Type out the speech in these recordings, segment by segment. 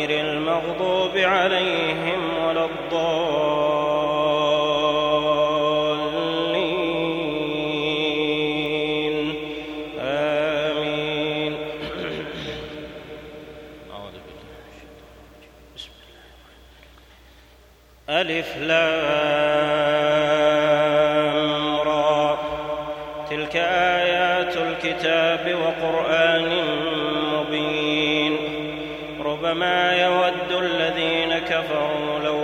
غير المغضوب عليهم ولا الضالين. آمين. أعوذ بالله بسم الله ألف لام.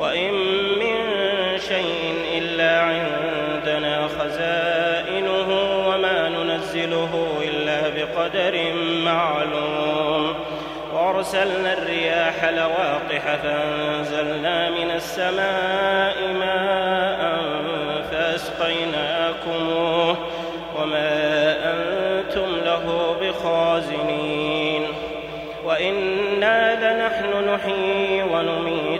وإن من شيء إلا عندنا خزائنه وما ننزله إلا بقدر معلوم. وأرسلنا الرياح لواقح فأنزلنا من السماء ماء فاسقيناكموه وما أنتم له بخازنين. وإنا لنحن نحيي ونميت.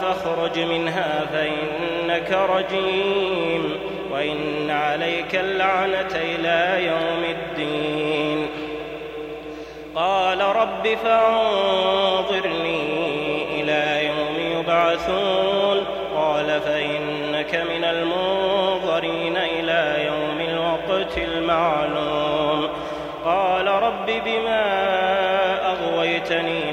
فاخرج منها فإنك رجيم وإن عليك اللعنة إلى يوم الدين. قال رب فانظرني إلى يوم يبعثون. قال فإنك من المنظرين إلى يوم الوقت المعلوم. قال رب بما أغويتني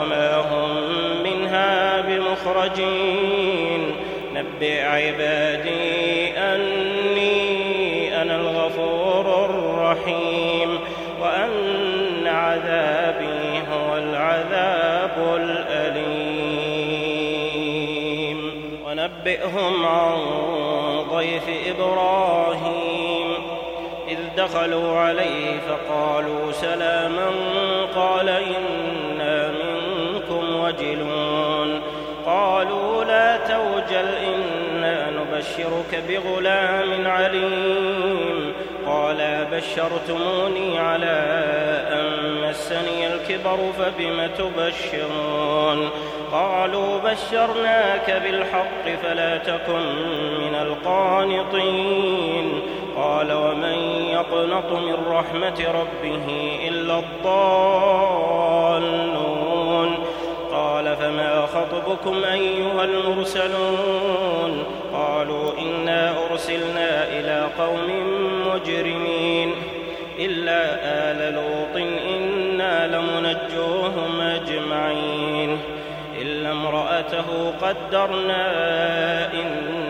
وما هم منها بمخرجين. نبئ عبادي أني أنا الغفور الرحيم. وأن عذابي هو العذاب الأليم. ونبئهم عن ضيف إبراهيم. إذ دخلوا عليه فقالوا سلاما قال إنا وجلون قالوا لا توجل إنا نبشرك بغلام عليم. قال بشرتموني على أن مسني الكبر فبم تبشرون؟ قالوا بشرناك بالحق فلا تكن من القانطين. قال ومن يقنط من رحمة ربه إلا الضالون قال فما خطبكم أيها المرسلون؟ قالوا إنا أرسلنا إلى قوم مجرمين إلا آل لوط إنا لمنجوهم أجمعين إلا امرأته قدرنا إنها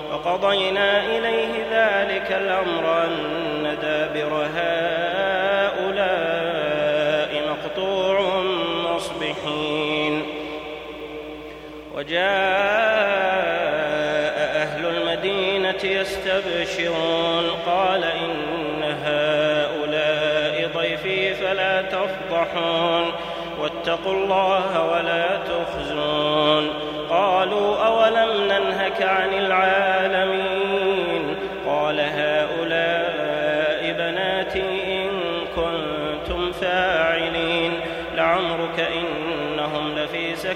وقضينا إليه ذلك الأمر أن دابر هؤلاء مقطوع مصبحين. وجاء أهل المدينة يستبشرون قال إن هؤلاء ضيفي فلا تفضحون واتقوا الله ولا تخزون. قالوا أولم ننهك عن العالمين